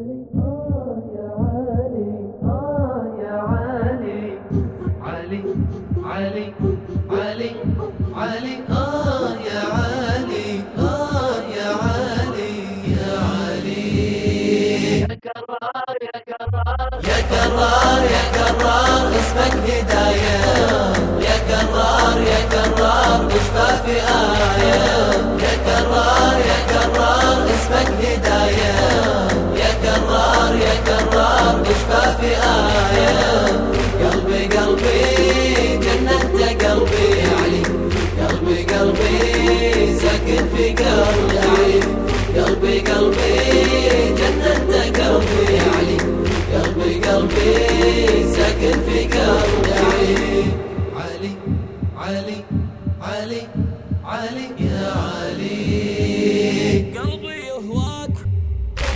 علي علي آه يا علي آه يا علي علي آه آه يا كرار يا كرار. يا كرار يا كرار اسمك هداية.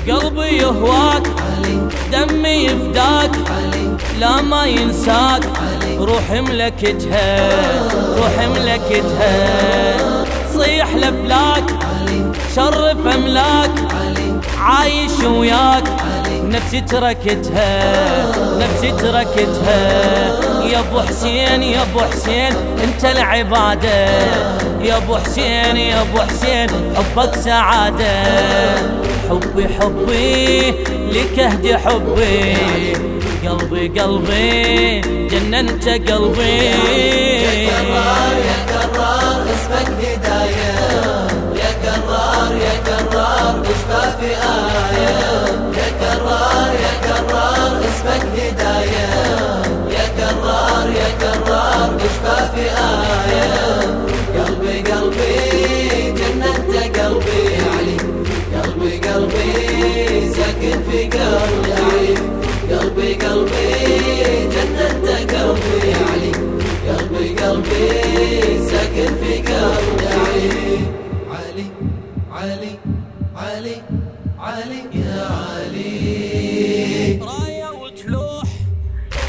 قلبي يهواك دمي يفداك لا ما ينساك. روح ملكتها روح ملكتها صيح لفلاك شرف املاك. عايش وياك. نفسي تركتها نفسي تركتها. يا أبو حسين يا أبو حسين أنت العبادة. يا أبو حسين يا أبو حسين حبك سعادة. حبي حبي لك أهدي حبي. قلبي قلبي جننت قلبي. كرار تشفى في آية يا كرار يا كرار اسمك هداية يا كرار يا كرار تشفى في آية قلبي قلبي. جننت قلبي قلبي ساكن في قلبي.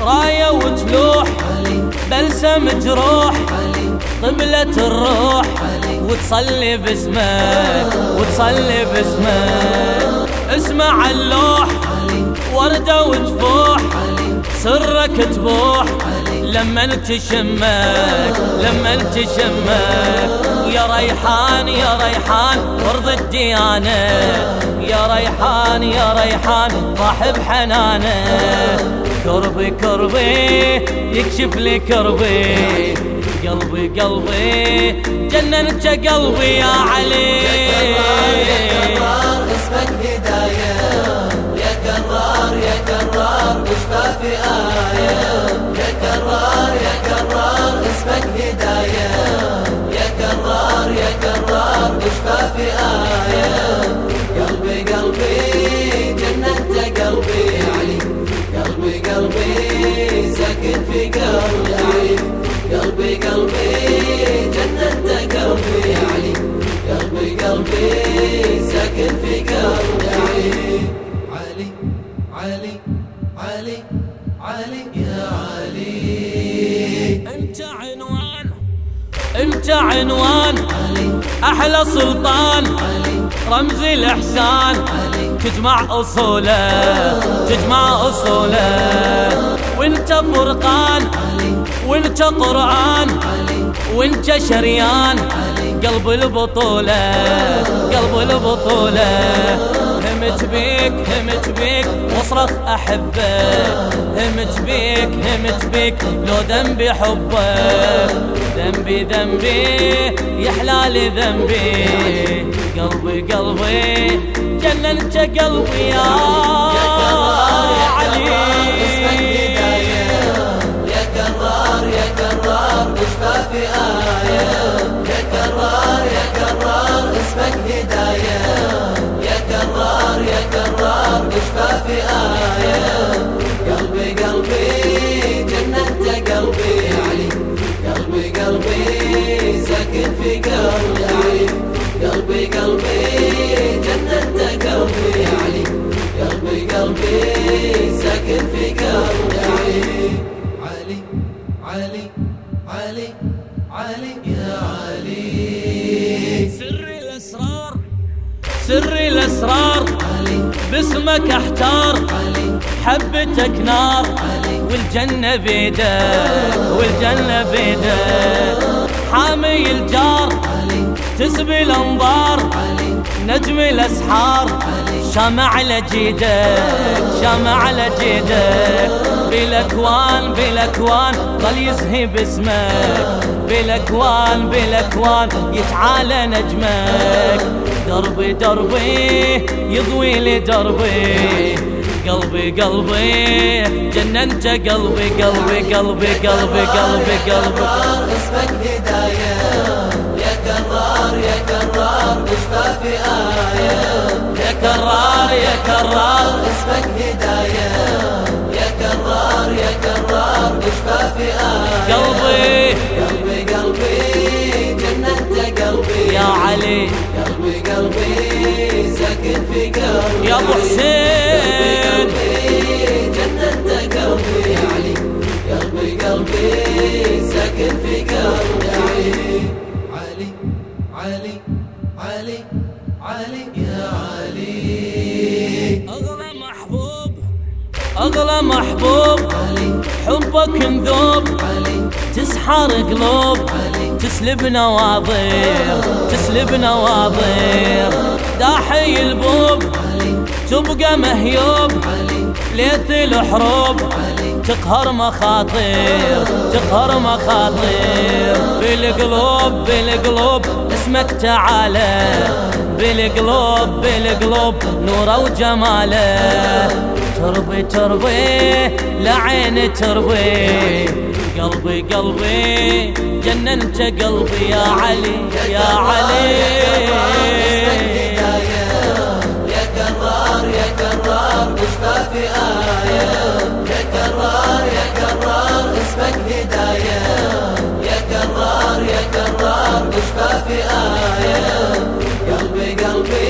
راية وتلوح بلسم جروح قبلة الروح وتصلي باسمك وتصلي باسمك اسمع اللوح وردة وتفوح سرك تبوح. لما تشمك لما تشمك يا ريحان يا ريحان ورد الديانة. يا ريحان يا ريحان صاحب حنانه كربي كربي يكشف لي كربي قلبي قلبي جننت قلبي يا علي. يا كرار اسمك هداية قلبي علي قلبي قلبي جنة قلبي علي قلبي قلبي ساكن في قلبي علي علي علي علي علي يا علي. أنت عنوان أنت عنوان. علي. أحلى سلطان. علي. رمز الإحسان. علي. تجمع أصوله تجمع أصوله. وانت فرقان وانت قرآن وانت شريان. قلب البطولة قلب البطولة. همت بيك همت بيك واصرخ احبك همت بيك همت بيك لو ذنبي حبك ذنبي ذنبي يا حلال ذنبي. قلبي قلبي جننت قلبي يا قلبي ساكن في قلبي. علي علي علي علي علي يا علي. سر الأسرار سر الأسرار. علي. باسمك أحتار. حبتك نار. والجنة بيدك والجنة بيدك حامي الجار. تسبي الأنظار. نجم الأسحار. شمع على جيدك شمع على جيدك بالأكوان بالأكوان ظل يزهي باسمك بالأكوان بالأكوان يتعالى نجمك دربي دربي يضوي لي دربي قلبي قلبي جننت قلبي قلبي قلبي قلبي قلبي قلبي اسمك هداية. يا كرار يا كرار اشفى في آية. يا كرار يا كرار اسمك هداية. يا كرار يا كرار اشفى في آية. قلبي. قلبي قلبي جننت قلبي. يا علي. قلبي قلبي ساكن في قلبي. يا ابو حسين أغلى محبوب أغلى محبوب. علي حبك نذوب علي تسحر قلوب. علي تسلب نواظير تسلب نواظير داحي البوب علي تبقى مهيوب. علي ليث الحروب علي تقهر مخاطير تقهر مخاطير بالقلوب بالقلوب اسمك تعالى. بالقلوب بالقلوب نوره وجماله تربي تربي لعين تربي. قلبي قلبي جننت قلبي يا علي يا علي. يا كرار يا آية يا يا اسمك هداية يا يا آية قلبي قلبي